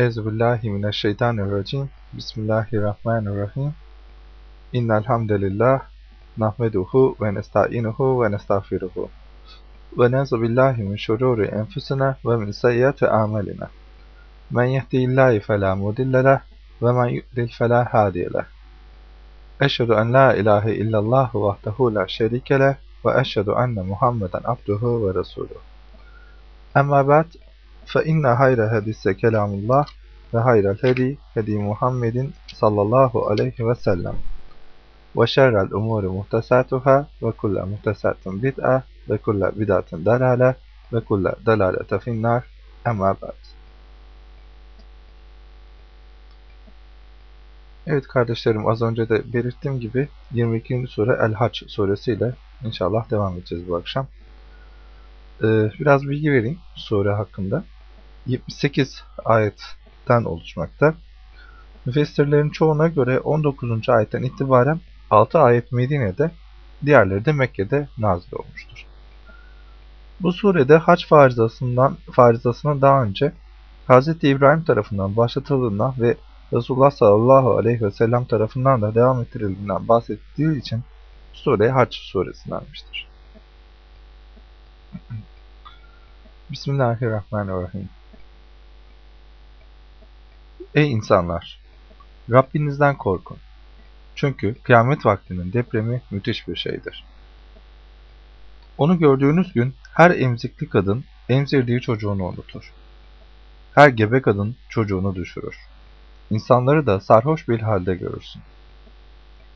أعوذ بالله من الشيطان الرجيم. بسم الله الرحمن الرحيم. إن الحمد لله نحمده ونستعينه ونستغفره. ونعوذ بالله من شرور أنفسنا ومن سيئات أعمالنا. من يهدي الله فلا مضل له ومن يضلل فلا هادي له. أشهد أن لا إله إلا الله وحده لا شريك له وأشهد أن محمدا عبده ورسوله. أما بعد inne hayra hadise kelamullah ve hayral hedi hedi Muhammedin sallallahu aleyhi ve sellem. Ve şerrel umuri muhtesatuhâ ve kulle muhtesatun bid'a ve kulle bid'atin dalale ve kulle dalalete finnâr. Amma ba'd. Evet kardeşlerim az önce de belirttiğim gibi 22. sure El-Haç suresiyle inşallah devam edeceğiz bu akşam. Ee, biraz bilgi vereyim sure hakkında. 78 ayetten oluşmakta. Müfessirlerin çoğuna göre 19. ayetten itibaren 6 ayet Medine'de, diğerleri de Mekke'de nazil olmuştur. Bu surede hac farizasından, farizasına daha önce Hz. İbrahim tarafından başlatıldığından ve Resulullah sallallahu aleyhi ve sellem tarafından da devam ettirildiğinden bahsettiği için sure Hac suresi denmiştir. Bismillahirrahmanirrahim. Ey insanlar! Rabbinizden korkun. Çünkü kıyamet vaktinin depremi müthiş bir şeydir. Onu gördüğünüz gün her emzikli kadın emzirdiği çocuğunu unutur. Her gebe kadın çocuğunu düşürür. İnsanları da sarhoş bir halde görürsün.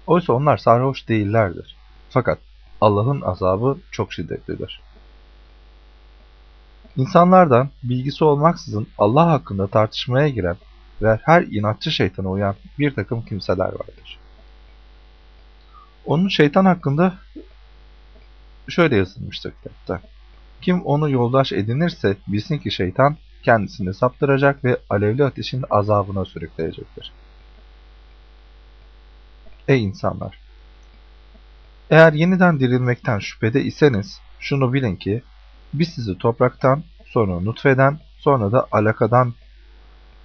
Oysa onlar sarhoş değillerdir. Fakat Allah'ın azabı çok şiddetlidir. İnsanlardan bilgisi olmaksızın Allah hakkında tartışmaya giren ve her inatçı şeytana uyan bir takım kimseler vardır. Onun şeytan hakkında şöyle yazılmıştır kitapta. Kim onu yoldaş edinirse bilsin ki şeytan kendisini saptıracak ve alevli ateşin azabına sürükleyecektir. Ey insanlar! Eğer yeniden dirilmekten şüphede iseniz şunu bilin ki biz sizi topraktan, sonra nutfeden, sonra da alakadan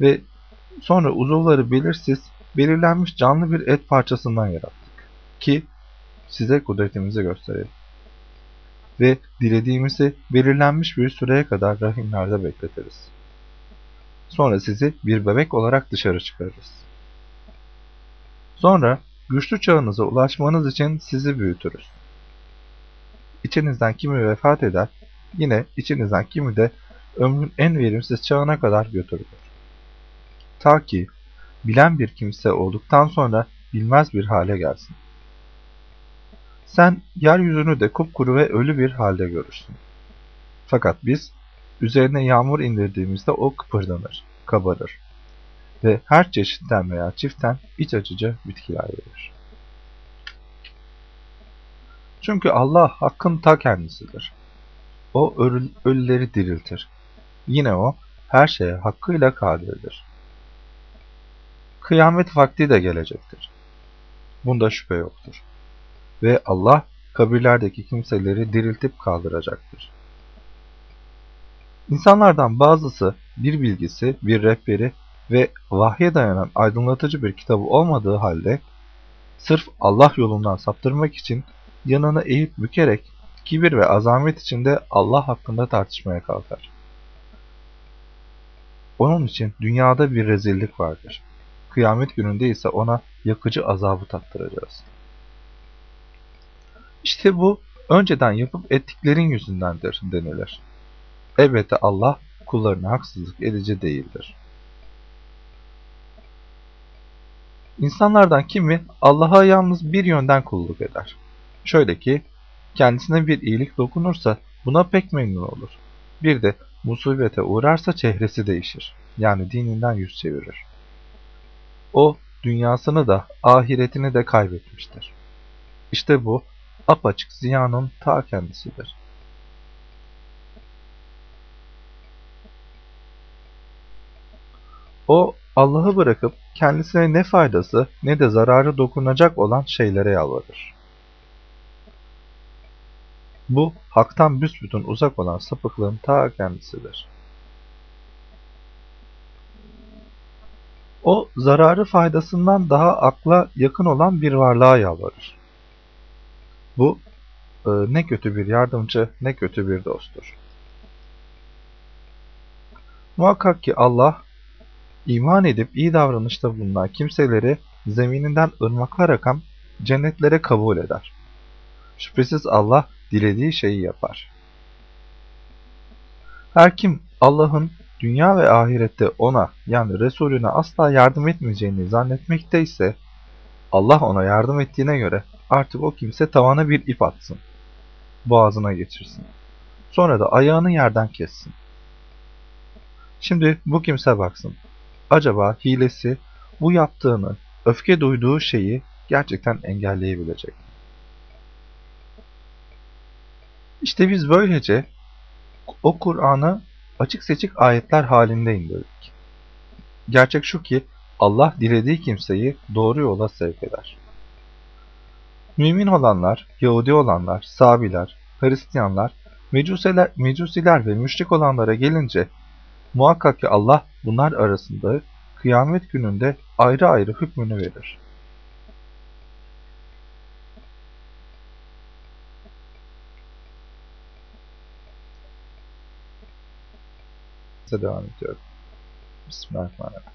ve sonra uzuvları belirsiz, belirlenmiş canlı bir et parçasından yarattık. Ki size kudretimizi gösterelim. Ve dilediğimizi belirlenmiş bir süreye kadar rahimlerde bekletiriz. Sonra sizi bir bebek olarak dışarı çıkarırız. Sonra güçlü çağınıza ulaşmanız için sizi büyütürüz. İçinizden kimi vefat eder, yine içinizden kimi de ömrün en verimsiz çağına kadar götürülür. Ta ki bilen bir kimse olduktan sonra bilmez bir hale gelsin. Sen yeryüzünü de kupkuru ve ölü bir halde görürsün. Fakat biz üzerine yağmur indirdiğimizde o kıpırdanır, kabarır ve her çeşitten veya çiftten iç açıcı bitkiler verir. Çünkü Allah hakkın ta kendisidir. O ölüleri diriltir. Yine o her şeye hakkıyla kadirdir. Kıyamet vakti de gelecektir. Bunda şüphe yoktur. Ve Allah kabirlerdeki kimseleri diriltip kaldıracaktır. İnsanlardan bazısı bir bilgisi, bir rehberi ve vahye dayanan aydınlatıcı bir kitabı olmadığı halde sırf Allah yolundan saptırmak için yanını eğip bükerek kibir ve azamet içinde Allah hakkında tartışmaya kalkar. Onun için dünyada bir rezillik vardır. Kıyamet gününde ise ona yakıcı azabı tattıracağız. İşte bu önceden yapıp ettiklerin yüzündendir denilir. Elbette Allah kullarına haksızlık edici değildir. İnsanlardan kimi Allah'a yalnız bir yönden kulluk eder. Şöyle ki, kendisine bir iyilik dokunursa buna pek memnun olur. Bir de musibete uğrarsa çehresi değişir. Yani dininden yüz çevirir. O dünyasını da ahiretini de kaybetmiştir. İşte bu apaçık ziyanın ta kendisidir. O Allah'ı bırakıp kendisine ne faydası ne de zararı dokunacak olan şeylere yalvarır. Bu haktan büsbütün uzak olan sapıklığın ta kendisidir. O zararı faydasından daha akla yakın olan bir varlığa yalvarır. Bu e, ne kötü bir yardımcı ne kötü bir dosttur. Muhakkak ki Allah iman edip iyi davranışta bulunan kimseleri zemininden ırmaklar akan cennetlere kabul eder. Şüphesiz Allah dilediği şeyi yapar. Her kim Allah'ın dünya ve ahirette ona yani Resulüne asla yardım etmeyeceğini zannetmekte ise Allah ona yardım ettiğine göre artık o kimse tavana bir ip atsın. Boğazına geçirsin. Sonra da ayağını yerden kessin. Şimdi bu kimse baksın. Acaba hilesi bu yaptığını, öfke duyduğu şeyi gerçekten engelleyebilecek. İşte biz böylece o Kur'an'ı açık seçik ayetler halinde indirdik. Gerçek şu ki Allah dilediği kimseyi doğru yola sevk eder. Mümin olanlar, Yahudi olanlar, Sabiler, Hristiyanlar, Mecusiler, Mecusiler ve müşrik olanlara gelince muhakkak ki Allah bunlar arasında kıyamet gününde ayrı ayrı hükmünü verir. Devam ediyorum. Bismillahirrahmanirrahim.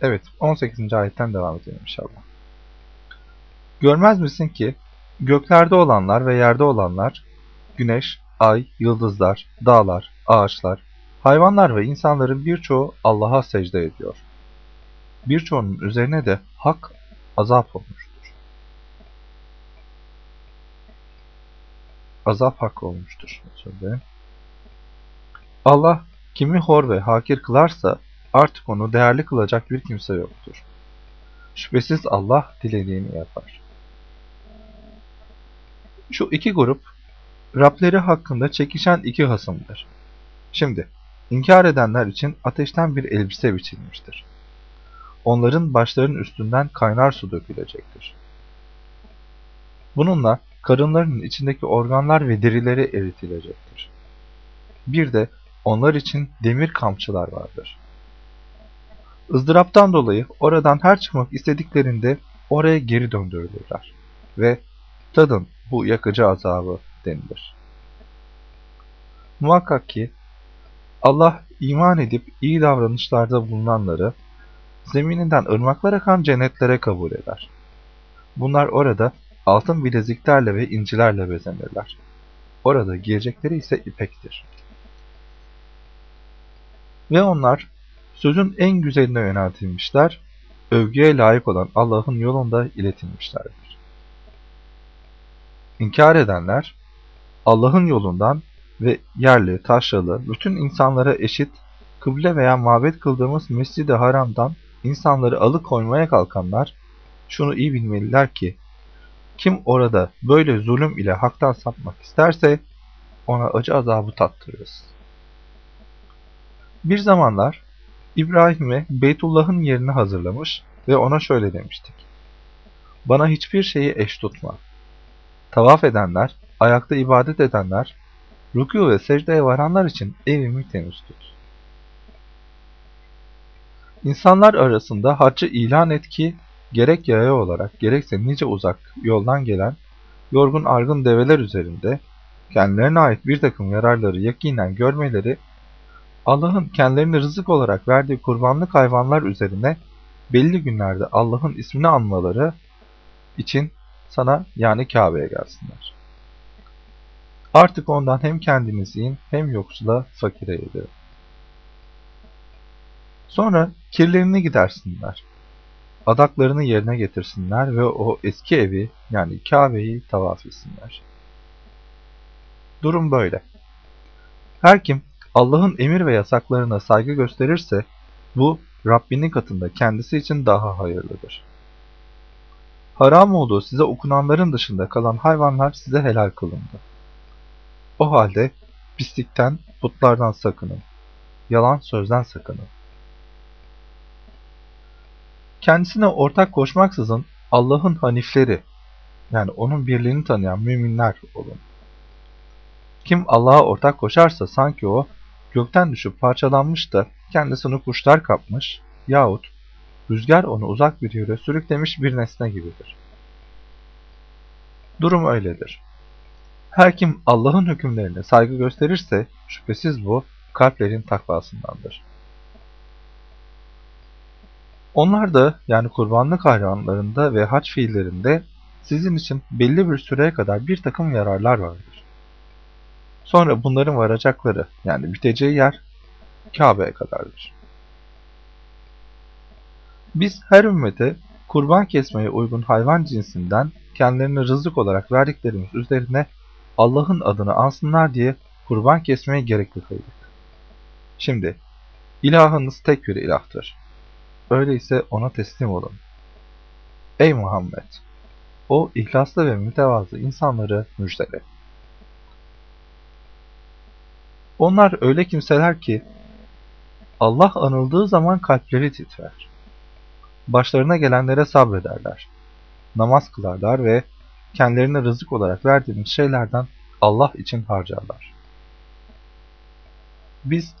Evet, 18. ayetten devam edelim inşallah. Görmez misin ki, göklerde olanlar ve yerde olanlar, güneş, ay, yıldızlar, dağlar, ağaçlar, hayvanlar ve insanların birçoğu Allah'a secde ediyor. Birçoğunun üzerine de hak azap olmuştur. Azap hak olmuştur. Söyle. Allah kimi hor ve hakir kılarsa artık onu değerli kılacak bir kimse yoktur. Şüphesiz Allah dilediğini yapar. Şu iki grup Rableri hakkında çekişen iki hasımdır. Şimdi, inkar edenler için ateşten bir elbise biçilmiştir. Onların başlarının üstünden kaynar su dökülecektir. Bununla karınlarının içindeki organlar ve derileri eritilecektir. Bir de onlar için demir kamçılar vardır. ızdıraptan dolayı oradan her çıkmak istediklerinde oraya geri döndürülürler ve tadın bu yakıcı azabı denilir. Muhakkak ki Allah iman edip iyi davranışlarda bulunanları zemininden ırmaklar akan cennetlere kabul eder. Bunlar orada altın bileziklerle ve incilerle bezenirler. Orada giyecekleri ise ipektir. Ve onlar sözün en güzeline yöneltilmişler, övgüye layık olan Allah'ın yolunda iletilmişlerdir. İnkar edenler, Allah'ın yolundan ve yerli, taşralı, bütün insanlara eşit, kıble veya mabet kıldığımız Mescid-i Haram'dan insanları alıkoymaya kalkanlar, şunu iyi bilmeliler ki, kim orada böyle zulüm ile haktan sapmak isterse, ona acı azabı tattırırız. Bir zamanlar İbrahim'e Beytullah'ın yerini hazırlamış ve ona şöyle demiştik. Bana hiçbir şeyi eş tutma. Tavaf edenler, ayakta ibadet edenler, rükû ve secdeye varanlar için evimi temiz tut. İnsanlar arasında haccı ilan et ki, gerek yaya olarak gerekse nice uzak yoldan gelen, yorgun argın develer üzerinde, kendilerine ait bir takım yararları yakinen görmeleri, Allah'ın kendilerine rızık olarak verdiği kurbanlık hayvanlar üzerine belli günlerde Allah'ın ismini anmaları için sana yani Kabe'ye gelsinler. Artık ondan hem kendiniz yiyin hem yoksula fakire yedirin. Sonra kirlerini gidersinler. Adaklarını yerine getirsinler ve o eski evi yani Kabe'yi tavaf etsinler. Durum böyle. Her kim Allah'ın emir ve yasaklarına saygı gösterirse bu Rabbinin katında kendisi için daha hayırlıdır. Haram olduğu size okunanların dışında kalan hayvanlar size helal kılındı. O halde pislikten, putlardan sakının. Yalan sözden sakının. Kendisine ortak koşmaksızın Allah'ın hanifleri, yani onun birliğini tanıyan müminler olun. Kim Allah'a ortak koşarsa sanki o gökten düşüp parçalanmış da kendisini kuşlar kapmış yahut rüzgar onu uzak bir yere sürüklemiş bir nesne gibidir. Durum öyledir. Her kim Allah'ın hükümlerine saygı gösterirse şüphesiz bu kalplerin takvasındandır. Onlar da yani kurbanlık hayvanlarında ve haç fiillerinde sizin için belli bir süreye kadar bir takım yararlar vardır. Sonra bunların varacakları yani biteceği yer Kabe'ye kadardır. Biz her ümmete kurban kesmeye uygun hayvan cinsinden kendilerine rızık olarak verdiklerimiz üzerine Allah'ın adını ansınlar diye kurban kesmeye gerekli kıldık. Şimdi, ilahınız tek bir ilahtır. Öyleyse ona teslim olun. Ey Muhammed! O ihlaslı ve mütevazı insanları müjdele. Onlar öyle kimseler ki Allah anıldığı zaman kalpleri titrer. Başlarına gelenlere sabrederler. Namaz kılarlar ve kendilerine rızık olarak verdiğimiz şeylerden Allah için harcarlar. Biz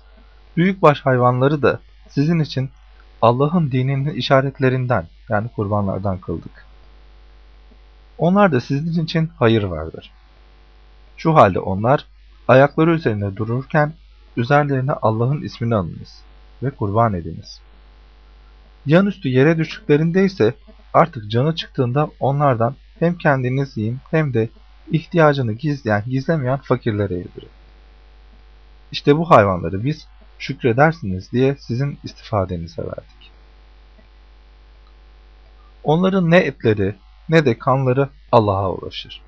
büyükbaş hayvanları da sizin için Allah'ın dininin işaretlerinden yani kurbanlardan kıldık. Onlar da sizin için hayır vardır. Şu halde onlar ayakları üzerinde dururken üzerlerine Allah'ın ismini alınız ve kurban ediniz. Yan üstü yere düştüklerinde ise artık canı çıktığında onlardan hem kendiniz yiyin hem de ihtiyacını gizleyen gizlemeyen fakirlere yedirin. İşte bu hayvanları biz şükredersiniz diye sizin istifadenize verdik. Onların ne etleri ne de kanları Allah'a ulaşır.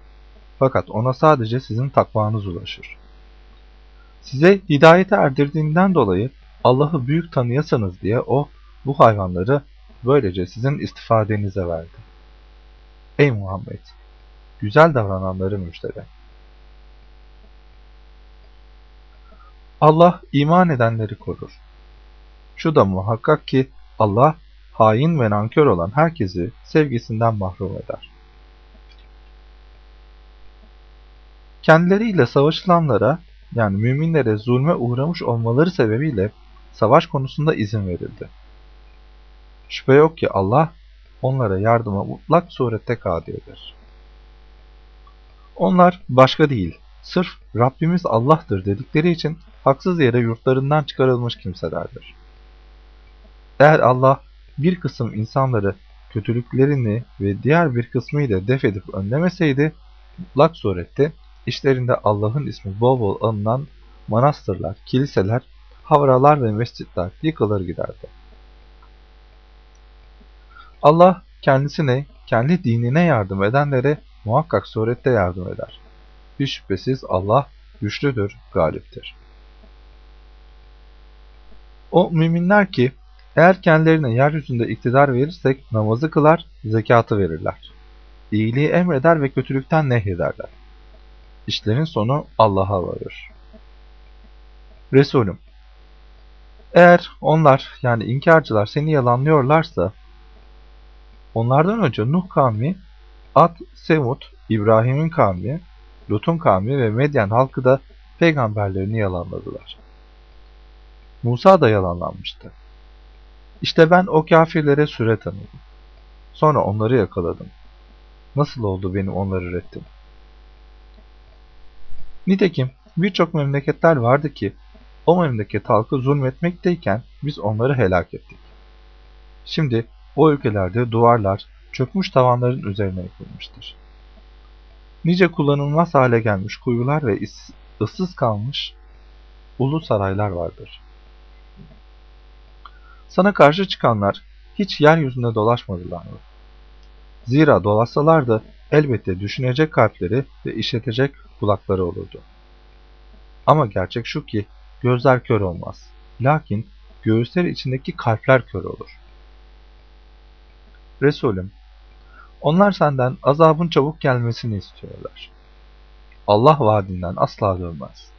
Fakat ona sadece sizin takvanız ulaşır. Size hidayete erdirdiğinden dolayı Allah'ı büyük tanıyasanız diye o bu hayvanları böylece sizin istifadenize verdi. Ey Muhammed! Güzel davrananları müjdele. Allah iman edenleri korur. Şu da muhakkak ki Allah hain ve nankör olan herkesi sevgisinden mahrum eder. Kendileriyle savaşılanlara yani müminlere zulme uğramış olmaları sebebiyle savaş konusunda izin verildi. Şüphe yok ki Allah onlara yardıma mutlak surette kadirdir. Onlar başka değil, sırf Rabbimiz Allah'tır dedikleri için haksız yere yurtlarından çıkarılmış kimselerdir. Eğer Allah bir kısım insanları kötülüklerini ve diğer bir kısmıyla def edip önlemeseydi, mutlak surette işlerinde Allah'ın ismi bol bol alınan manastırlar, kiliseler, havralar ve mescitler yıkılır giderdi. Allah kendisine, kendi dinine yardım edenlere muhakkak surette yardım eder. Hiç şüphesiz Allah güçlüdür, galiptir. O müminler ki eğer kendilerine yeryüzünde iktidar verirsek namazı kılar, zekatı verirler. İyiliği emreder ve kötülükten nehyederler. İşlerin sonu Allah'a varır. Resulüm, eğer onlar yani inkarcılar seni yalanlıyorlarsa, onlardan önce Nuh kavmi, Ad, Semud, İbrahim'in kavmi, Lut'un kavmi ve Medyen halkı da peygamberlerini yalanladılar. Musa da yalanlanmıştı. İşte ben o kafirlere süre tanıdım. Sonra onları yakaladım. Nasıl oldu benim onları reddim? Nitekim birçok memleketler vardı ki o memleket halkı zulmetmekteyken biz onları helak ettik. Şimdi o ülkelerde duvarlar çökmüş tavanların üzerine yapılmıştır. Nice kullanılmaz hale gelmiş kuyular ve ıssız kalmış ulu saraylar vardır. Sana karşı çıkanlar hiç yeryüzünde dolaşmadılar mı? Zira dolaşsalardı elbette düşünecek kalpleri ve işletecek kulakları olurdu. Ama gerçek şu ki gözler kör olmaz. Lakin göğüsler içindeki kalpler kör olur. Resulüm, onlar senden azabın çabuk gelmesini istiyorlar. Allah vaadinden asla dönmez.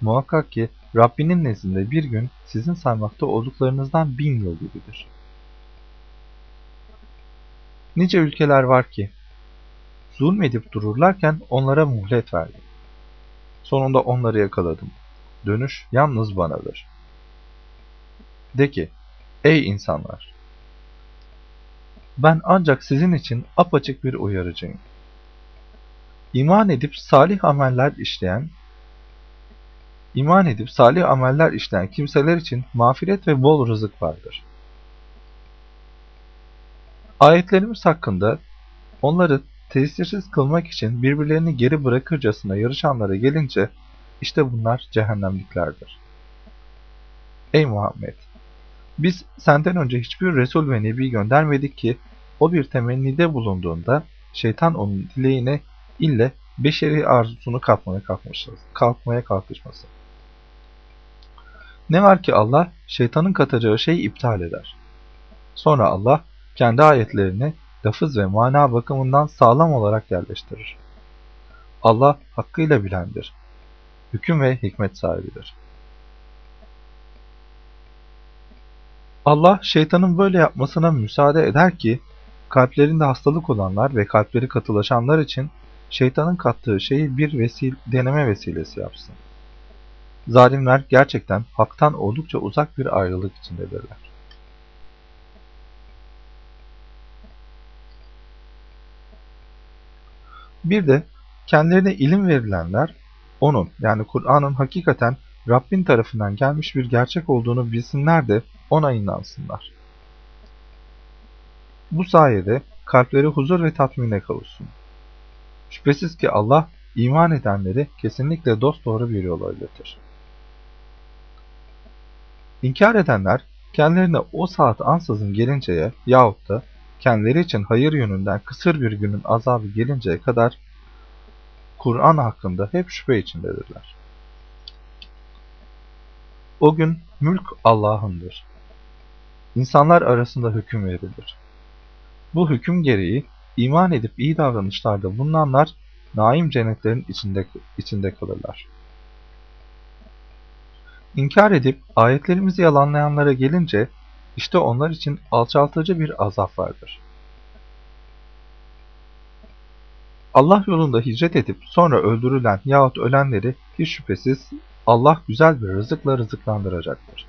Muhakkak ki Rabbinin nezdinde bir gün sizin saymakta olduklarınızdan bin yıl gibidir. Nice ülkeler var ki, zulmedip dururlarken onlara muhlet verdi. Sonunda onları yakaladım. Dönüş yalnız banadır. De ki, ey insanlar! Ben ancak sizin için apaçık bir uyarıcıyım. İman edip salih ameller işleyen, iman edip salih ameller işleyen kimseler için mağfiret ve bol rızık vardır. Ayetlerimiz hakkında onları tesirsiz kılmak için birbirlerini geri bırakırcasına yarışanlara gelince işte bunlar cehennemliklerdir. Ey Muhammed! Biz senden önce hiçbir Resul ve Nebi göndermedik ki o bir temennide bulunduğunda şeytan onun dileğine ille beşeri arzusunu kalkmaya kalkmışız, kalkmaya kalkışması. Ne var ki Allah şeytanın katacağı şeyi iptal eder. Sonra Allah kendi ayetlerini lafız ve mana bakımından sağlam olarak yerleştirir. Allah hakkıyla bilendir. Hüküm ve hikmet sahibidir. Allah şeytanın böyle yapmasına müsaade eder ki kalplerinde hastalık olanlar ve kalpleri katılaşanlar için şeytanın kattığı şeyi bir vesil deneme vesilesi yapsın. Zalimler gerçekten haktan oldukça uzak bir ayrılık içindedirler. Bir de kendilerine ilim verilenler onun yani Kur'an'ın hakikaten Rabbin tarafından gelmiş bir gerçek olduğunu bilsinler de ona inansınlar. Bu sayede kalpleri huzur ve tatmine kavuşsun. Şüphesiz ki Allah iman edenleri kesinlikle dosdoğru bir yola iletir. İnkar edenler kendilerine o saat ansızın gelinceye yahut da kendileri için hayır yönünden kısır bir günün azabı gelinceye kadar Kur'an hakkında hep şüphe içindedirler. O gün mülk Allah'ındır. İnsanlar arasında hüküm verilir. Bu hüküm gereği iman edip iyi davranışlarda bulunanlar naim cennetlerin içinde, içinde kalırlar. İnkar edip ayetlerimizi yalanlayanlara gelince işte onlar için alçaltıcı bir azap vardır. Allah yolunda hicret edip sonra öldürülen yahut ölenleri hiç şüphesiz Allah güzel bir rızıkla rızıklandıracaktır.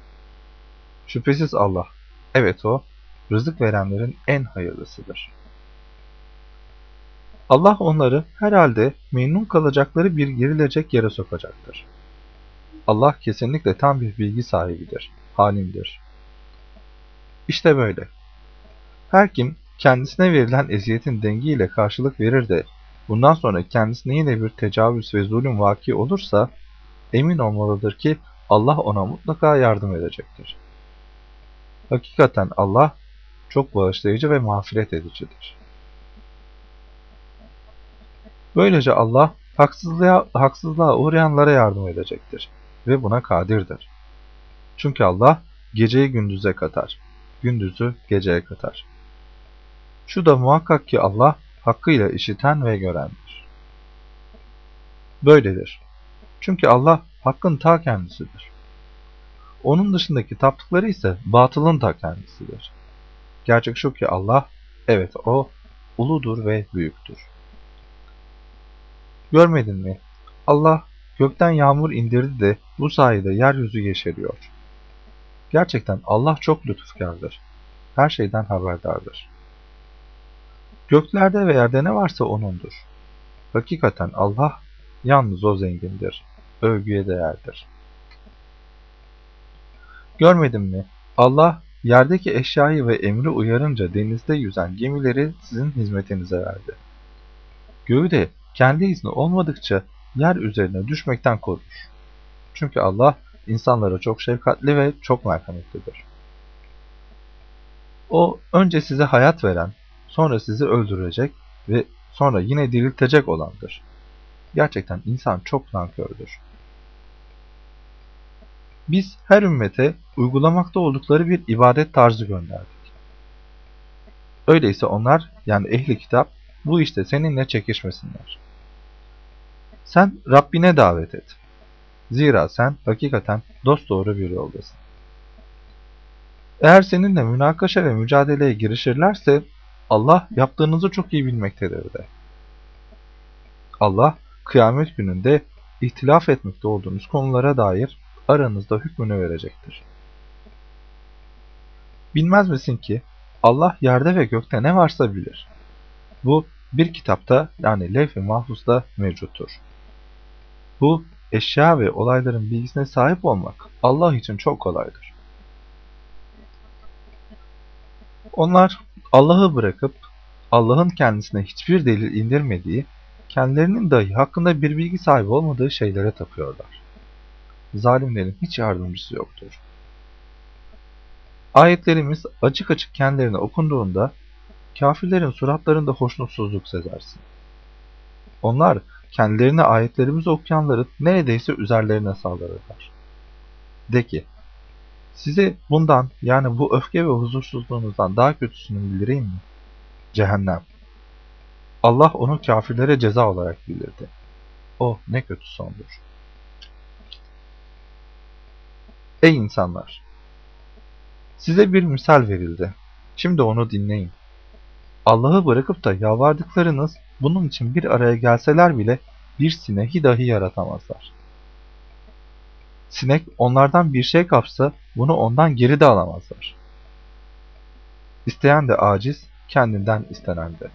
Şüphesiz Allah, evet o, rızık verenlerin en hayırlısıdır. Allah onları herhalde memnun kalacakları bir girilecek yere sokacaktır. Allah kesinlikle tam bir bilgi sahibidir, halimdir. İşte böyle. Her kim kendisine verilen eziyetin dengiyle karşılık verir de bundan sonra kendisine yine bir tecavüz ve zulüm vaki olursa emin olmalıdır ki Allah ona mutlaka yardım edecektir. Hakikaten Allah çok bağışlayıcı ve mağfiret edicidir. Böylece Allah haksızlığa, haksızlığa uğrayanlara yardım edecektir ve buna kadirdir. Çünkü Allah geceyi gündüze katar, gündüzü geceye katar. Şu da muhakkak ki Allah hakkıyla işiten ve görendir. Böyledir. Çünkü Allah hakkın ta kendisidir. Onun dışındaki taptıkları ise batılın ta kendisidir. Gerçek şu ki Allah, evet O, uludur ve büyüktür. Görmedin mi? Allah gökten yağmur indirdi de bu sayede yeryüzü yeşeriyor. Gerçekten Allah çok lütufkardır. Her şeyden haberdardır. Göklerde ve yerde ne varsa O'nundur. Hakikaten Allah yalnız O zengindir, övgüye değerdir. Görmedin mi? Allah yerdeki eşyayı ve emri uyarınca denizde yüzen gemileri sizin hizmetinize verdi. Göğü de kendi izni olmadıkça yer üzerine düşmekten korur. Çünkü Allah insanlara çok şefkatli ve çok merhametlidir. O önce size hayat veren, sonra sizi öldürecek ve sonra yine diriltecek olandır. Gerçekten insan çok nankördür. Biz her ümmete uygulamakta oldukları bir ibadet tarzı gönderdik. Öyleyse onlar yani ehli kitap bu işte seninle çekişmesinler. Sen Rabbine davet et. Zira sen hakikaten dosdoğru bir yoldasın. Eğer seninle münakaşa ve mücadeleye girişirlerse Allah yaptığınızı çok iyi bilmektedir de. Allah kıyamet gününde ihtilaf etmekte olduğunuz konulara dair aranızda hükmünü verecektir. Bilmez misin ki Allah yerde ve gökte ne varsa bilir. Bu bir kitapta yani levh-i mahfuzda mevcuttur. Bu eşya ve olayların bilgisine sahip olmak Allah için çok kolaydır. Onlar Allah'ı bırakıp Allah'ın kendisine hiçbir delil indirmediği, kendilerinin dahi hakkında bir bilgi sahibi olmadığı şeylere tapıyorlar. Zalimlerin hiç yardımcısı yoktur. Ayetlerimiz açık açık kendilerine okunduğunda kafirlerin suratlarında hoşnutsuzluk sezersin. Onlar kendilerine ayetlerimizi okuyanların neredeyse üzerlerine saldırırlar. De ki, size bundan yani bu öfke ve huzursuzluğunuzdan daha kötüsünü bildireyim mi? Cehennem. Allah onu kafirlere ceza olarak bildirdi. O ne kötü sondur. Ey insanlar! Size bir misal verildi. Şimdi onu dinleyin. Allah'ı bırakıp da yalvardıklarınız bunun için bir araya gelseler bile bir sineği dahi yaratamazlar. Sinek onlardan bir şey kapsa bunu ondan geri de alamazlar. İsteyen de aciz, kendinden istenen de.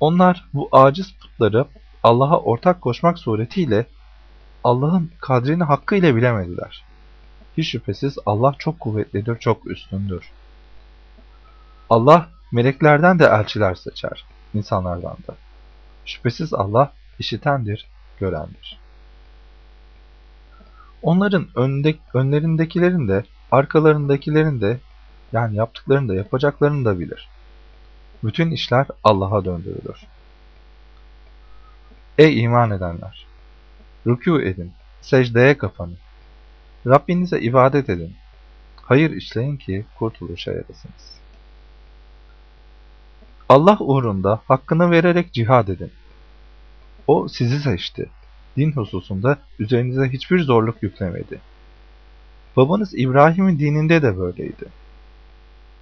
Onlar bu aciz putları Allah'a ortak koşmak suretiyle Allah'ın kadrini hakkıyla bilemediler. Hiç şüphesiz Allah çok kuvvetlidir, çok üstündür. Allah meleklerden de elçiler seçer, insanlardan da. Şüphesiz Allah işitendir, görendir. Onların önde, önlerindekilerin de, arkalarındakilerin de, yani yaptıklarını da yapacaklarını da bilir. Bütün işler Allah'a döndürülür. Ey iman edenler! Rükû edin, secdeye kapanın. Rabbinize ibadet edin. Hayır işleyin ki kurtuluşa yarasınız. Allah uğrunda hakkını vererek cihad edin. O sizi seçti. Din hususunda üzerinize hiçbir zorluk yüklemedi. Babanız İbrahim'in dininde de böyleydi.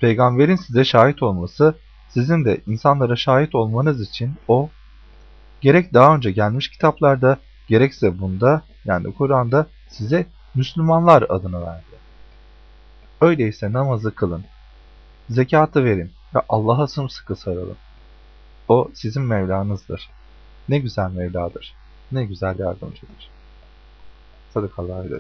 Peygamberin size şahit olması, sizin de insanlara şahit olmanız için o, gerek daha önce gelmiş kitaplarda, gerekse bunda, yani Kur'an'da size Müslümanlar adını verdi. Öyleyse namazı kılın, zekatı verin ve Allah'a sımsıkı sarılın. O sizin Mevlanızdır. Ne güzel Mevladır, ne güzel yardımcıdır. Sadakallahu aleyhi